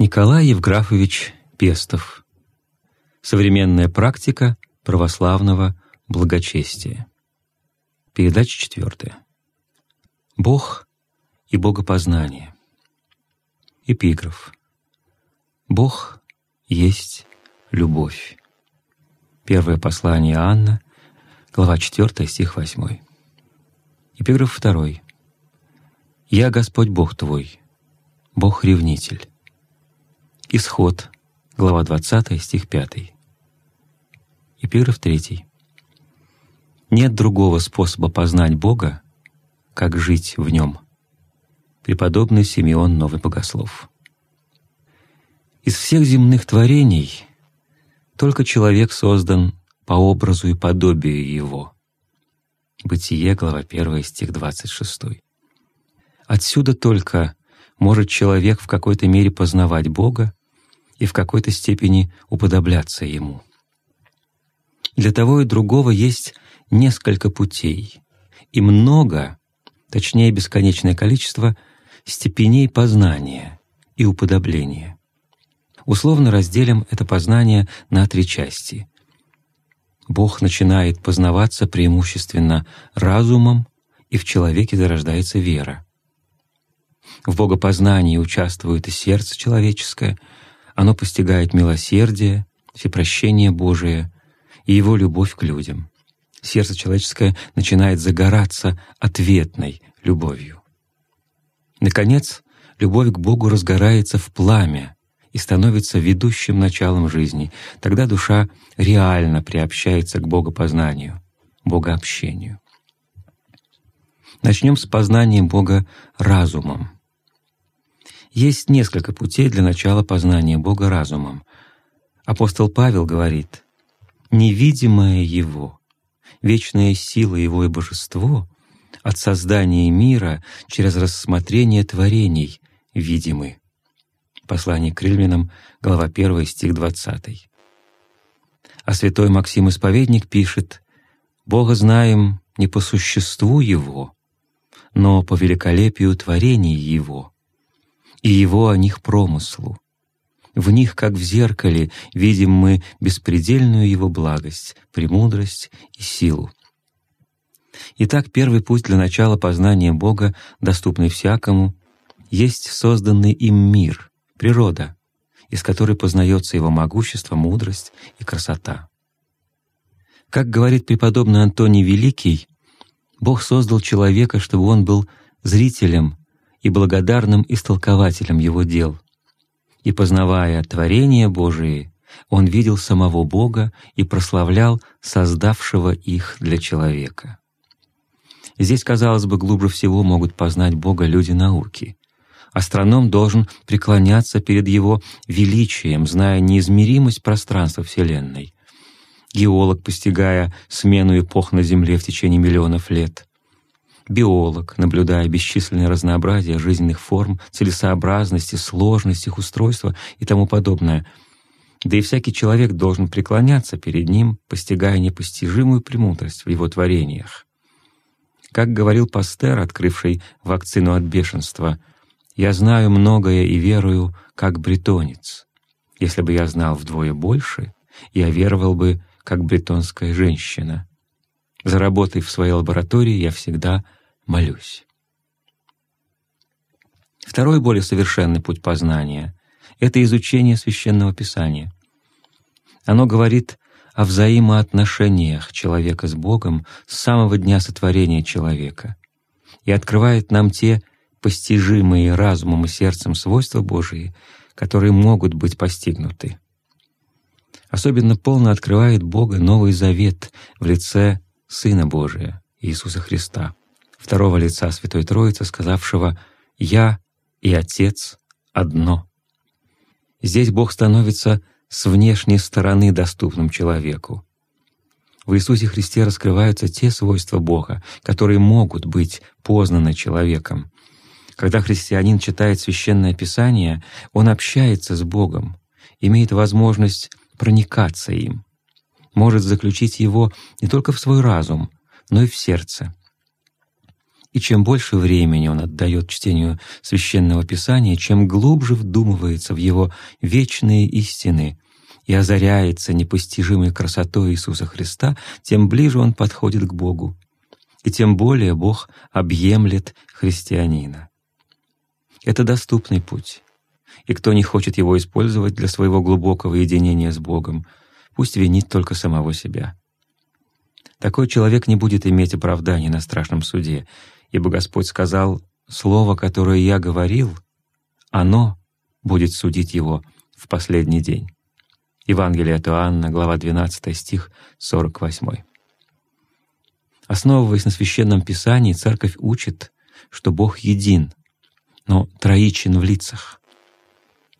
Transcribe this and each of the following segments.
Николай Евграфович Пестов. Современная практика православного благочестия. Передача четвертая. Бог и богопознание. Эпиграф. Бог есть любовь. Первое послание Анна, глава 4, стих 8. Эпиграф второй. «Я Господь Бог твой, Бог-ревнитель». Исход, глава 20, стих 5. Эпиграф 3. «Нет другого способа познать Бога, как жить в Нем». Преподобный Симеон Новый Богослов. Из всех земных творений только человек создан по образу и подобию Его. Бытие, глава 1, стих 26. Отсюда только может человек в какой-то мере познавать Бога и в какой-то степени уподобляться Ему. Для того и другого есть несколько путей и много, точнее бесконечное количество, степеней познания и уподобления. Условно разделим это познание на три части. Бог начинает познаваться преимущественно разумом, и в человеке зарождается вера. В богопознании участвует и сердце человеческое — оно постигает милосердие, всепрощение Божие и Его любовь к людям. Сердце человеческое начинает загораться ответной любовью. Наконец, любовь к Богу разгорается в пламя и становится ведущим началом жизни. Тогда душа реально приобщается к богопознанию, богообщению. Начнем с познания Бога разумом. Есть несколько путей для начала познания Бога разумом. Апостол Павел говорит, «Невидимое Его, вечная сила Его и божество от создания мира через рассмотрение творений видимы». Послание к Римлянам, глава 1, стих 20. А святой Максим Исповедник пишет, «Бога знаем не по существу Его, но по великолепию творений Его, и его о них промыслу. В них, как в зеркале, видим мы беспредельную его благость, премудрость и силу. Итак, первый путь для начала познания Бога, доступный всякому, есть созданный им мир, природа, из которой познается его могущество, мудрость и красота. Как говорит преподобный Антоний Великий, Бог создал человека, чтобы он был зрителем и благодарным истолкователем его дел. И познавая творения Божии, он видел самого Бога и прославлял создавшего их для человека. Здесь, казалось бы, глубже всего могут познать Бога люди науки. Астроном должен преклоняться перед Его величием, зная неизмеримость пространства Вселенной. Геолог, постигая смену эпох на Земле в течение миллионов лет — биолог, наблюдая бесчисленное разнообразие жизненных форм, целесообразности, сложность их устройства и тому подобное. Да и всякий человек должен преклоняться перед ним, постигая непостижимую премудрость в его творениях. Как говорил Пастер, открывший вакцину от бешенства, «Я знаю многое и верую, как бретонец. Если бы я знал вдвое больше, я веровал бы, как бретонская женщина». За работой в своей лаборатории я всегда молюсь. Второй, более совершенный путь познания — это изучение Священного Писания. Оно говорит о взаимоотношениях человека с Богом с самого дня сотворения человека и открывает нам те постижимые разумом и сердцем свойства Божии, которые могут быть постигнуты. Особенно полно открывает Бога Новый Завет в лице Сына Божия, Иисуса Христа второго лица Святой Троицы, сказавшего «Я и Отец одно». Здесь Бог становится с внешней стороны доступным человеку. В Иисусе Христе раскрываются те свойства Бога, которые могут быть познаны человеком. Когда христианин читает Священное Писание, он общается с Богом, имеет возможность проникаться им, может заключить его не только в свой разум, но и в сердце. И чем больше времени он отдает чтению Священного Писания, чем глубже вдумывается в его вечные истины и озаряется непостижимой красотой Иисуса Христа, тем ближе он подходит к Богу, и тем более Бог объемлет христианина. Это доступный путь, и кто не хочет его использовать для своего глубокого единения с Богом, пусть винит только самого себя. Такой человек не будет иметь оправдания на страшном суде, ибо Господь сказал, «Слово, которое я говорил, оно будет судить его в последний день». Евангелие от Иоанна, глава 12, стих 48. Основываясь на Священном Писании, Церковь учит, что Бог един, но троичен в лицах.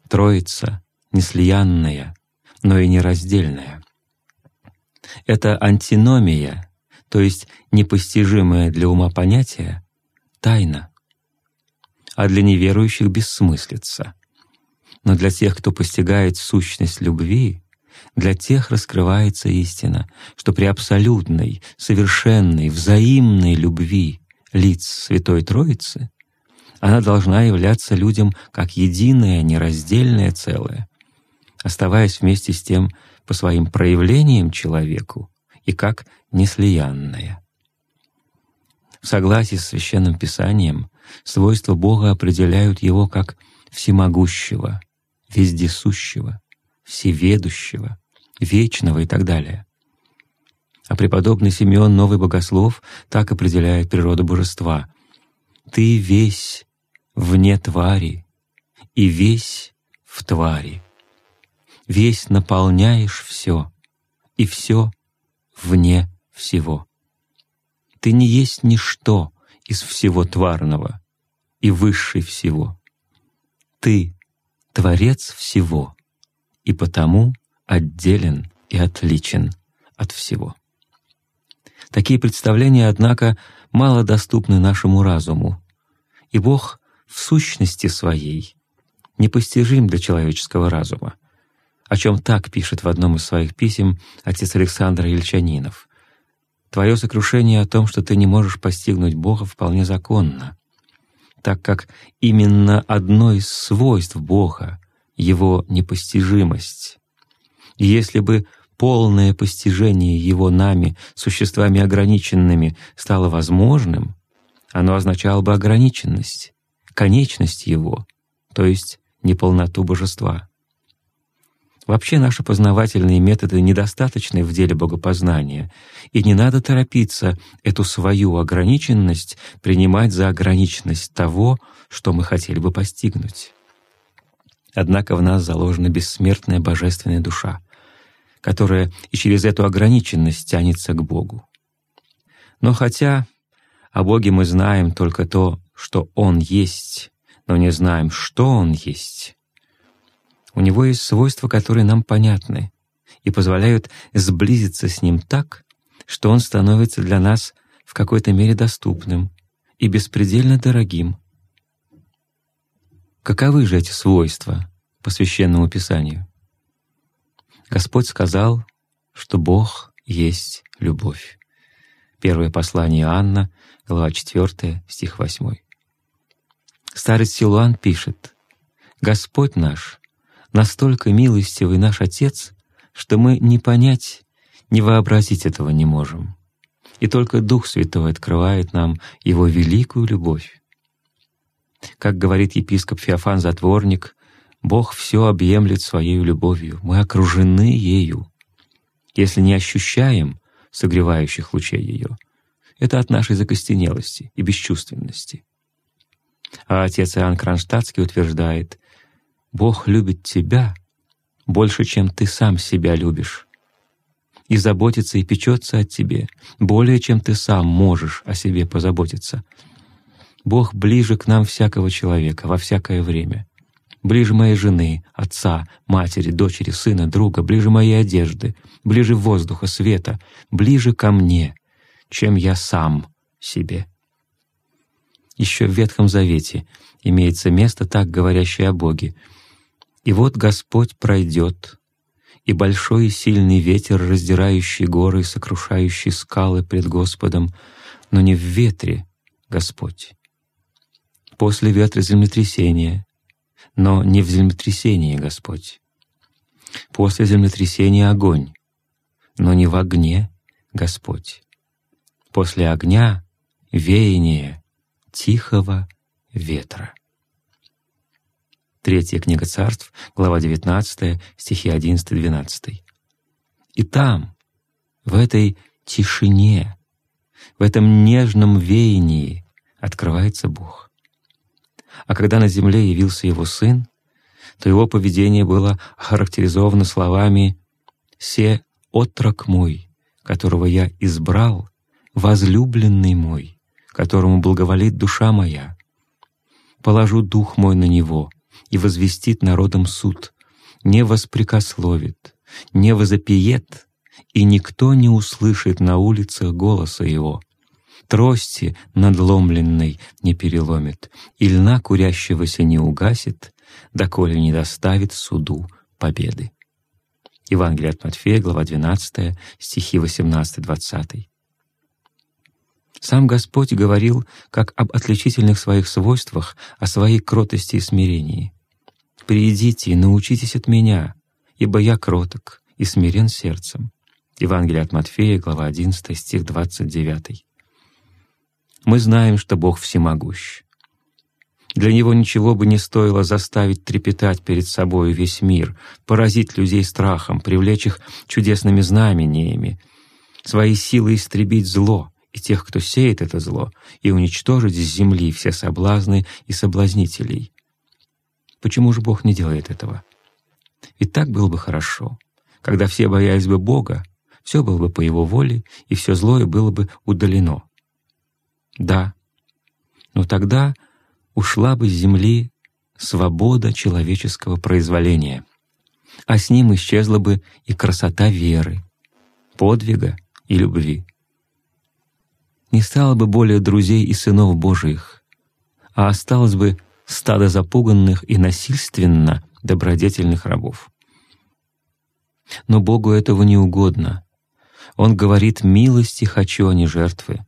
Троица неслиянная, но и нераздельная. Это антиномия, то есть непостижимое для ума понятие, тайна, а для неверующих — бессмыслица. Но для тех, кто постигает сущность любви, для тех раскрывается истина, что при абсолютной, совершенной, взаимной любви лиц Святой Троицы она должна являться людям как единое, нераздельное целое, оставаясь вместе с тем по своим проявлениям человеку и как неслиянное. В согласии с Священным Писанием свойства Бога определяют Его как всемогущего, вездесущего, всеведущего, вечного и так далее. А преподобный Симеон, новый богослов, так определяет природу божества. «Ты весь вне твари и весь в твари. Весь наполняешь все, и все вне всего. Ты не есть ничто из всего тварного и высший всего. Ты — Творец всего, и потому отделен и отличен от всего. Такие представления, однако, мало доступны нашему разуму, и Бог в сущности своей непостижим для человеческого разума, о чем так пишет в одном из своих писем отец Александр Ильчанинов. «Твое сокрушение о том, что ты не можешь постигнуть Бога, вполне законно, так как именно одно из свойств Бога — Его непостижимость. И если бы полное постижение Его нами, существами ограниченными, стало возможным, оно означало бы ограниченность, конечность Его, то есть неполноту Божества. Вообще наши познавательные методы недостаточны в деле богопознания, и не надо торопиться эту свою ограниченность принимать за ограниченность того, что мы хотели бы постигнуть. Однако в нас заложена бессмертная божественная душа, которая и через эту ограниченность тянется к Богу. Но хотя о Боге мы знаем только то, что Он есть, но не знаем, что Он есть, у него есть свойства, которые нам понятны и позволяют сблизиться с Ним так, что Он становится для нас в какой-то мере доступным и беспредельно дорогим. Каковы же эти свойства по Священному Писанию? Господь сказал, что Бог есть любовь. Первое послание Иоанна, глава 4, стих 8. Старец Силуан пишет, «Господь наш настолько милостивый наш Отец, что мы не понять, не вообразить этого не можем. И только Дух Святой открывает нам Его великую любовь. Как говорит епископ Феофан Затворник, Бог все объемлет Своей любовью, мы окружены ею. Если не ощущаем согревающих лучей ее, это от нашей закостенелости и бесчувственности. А отец Иоанн Кронштадтский утверждает, Бог любит тебя больше, чем ты сам себя любишь, и заботится и печется о тебе более, чем ты сам можешь о себе позаботиться. Бог ближе к нам всякого человека во всякое время, ближе моей жены, отца, матери, дочери, сына, друга, ближе моей одежды, ближе воздуха, света, ближе ко мне, чем я сам себе. Еще в Ветхом Завете имеется место, так говорящее о Боге — и вот Господь пройдет, и большой и сильный ветер, раздирающий горы и сокрушающий скалы пред Господом, но не в ветре, Господь. После ветра землетрясения, но не в землетрясении Господь. После землетрясения огонь, но не в огне Господь. После огня веяние тихого ветра. Третья книга царств, глава 19, стихи 11-12. И там, в этой тишине, в этом нежном веянии открывается Бог. А когда на земле явился Его Сын, то Его поведение было охарактеризовано словами «Се отрок мой, которого я избрал, возлюбленный мой, которому благоволит душа моя. Положу дух мой на него и возвестит народом суд, не воспрекословит, не возопиет, и никто не услышит на улицах голоса его. Трости надломленной не переломит, и льна курящегося не угасит, доколе не доставит суду победы. Евангелие от Матфея, глава 12, стихи 18-20. Сам Господь говорил как об отличительных своих свойствах, о своей кротости и смирении. «Приидите и научитесь от Меня, ибо Я кроток и смирен сердцем». Евангелие от Матфея, глава 11, стих 29. Мы знаем, что Бог всемогущ. Для Него ничего бы не стоило заставить трепетать перед собой весь мир, поразить людей страхом, привлечь их чудесными знамениями, своей силой истребить зло и тех, кто сеет это зло, и уничтожить с земли все соблазны и соблазнителей. Почему же Бог не делает этого? Ведь так было бы хорошо, когда все боялись бы Бога, все было бы по Его воле, и все злое было бы удалено. Да, но тогда ушла бы с земли свобода человеческого произволения, а с ним исчезла бы и красота веры, подвига и любви. Не стало бы более друзей и сынов Божиих, а осталось бы стадо запуганных и насильственно добродетельных рабов. Но Богу этого не угодно. Он говорит «милости хочу, а не жертвы».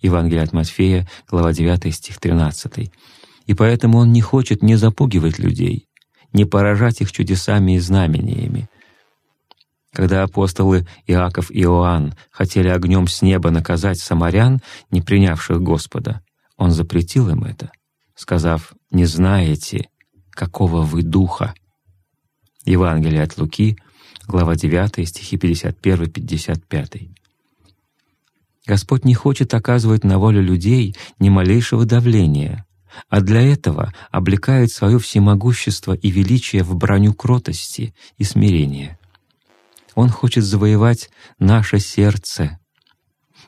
Евангелие от Матфея, глава 9, стих 13. И поэтому Он не хочет не запугивать людей, не поражать их чудесами и знамениями. Когда апостолы Иаков и Иоанн хотели огнем с неба наказать самарян, не принявших Господа, Он запретил им это, сказав «Не знаете, какого вы духа». Евангелие от Луки, глава 9, стихи 51-55. Господь не хочет оказывать на волю людей ни малейшего давления, а для этого облекает свое всемогущество и величие в броню кротости и смирения. Он хочет завоевать наше сердце,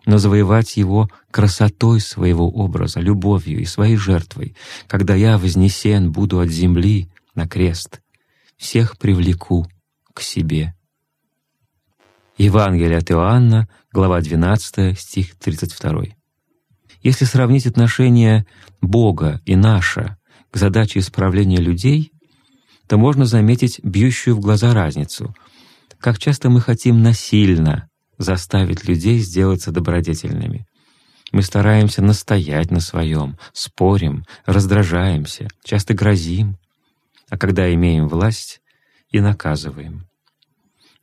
но завоевать его красотой своего образа, любовью и своей жертвой. Когда я вознесен буду от земли на крест, всех привлеку к себе. Евангелие от Иоанна, глава 12, стих 32. Если сравнить отношение Бога и наше к задаче исправления людей, то можно заметить бьющую в глаза разницу. Как часто мы хотим насильно заставить людей сделаться добродетельными. Мы стараемся настоять на своем, спорим, раздражаемся, часто грозим, а когда имеем власть, и наказываем.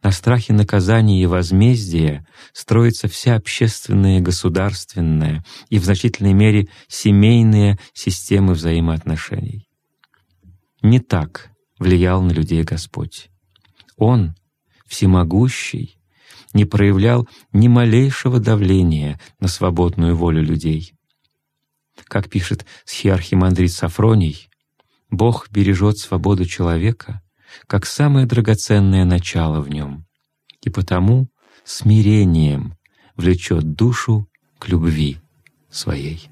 На страхе наказания и возмездия строится вся общественная, государственная и в значительной мере семейные системы взаимоотношений. Не так влиял на людей Господь. Он, всемогущий, не проявлял ни малейшего давления на свободную волю людей. Как пишет схиархимандрит Сафроний, Бог бережет свободу человека — как самое драгоценное начало в нем, и потому смирением влечет душу к любви своей.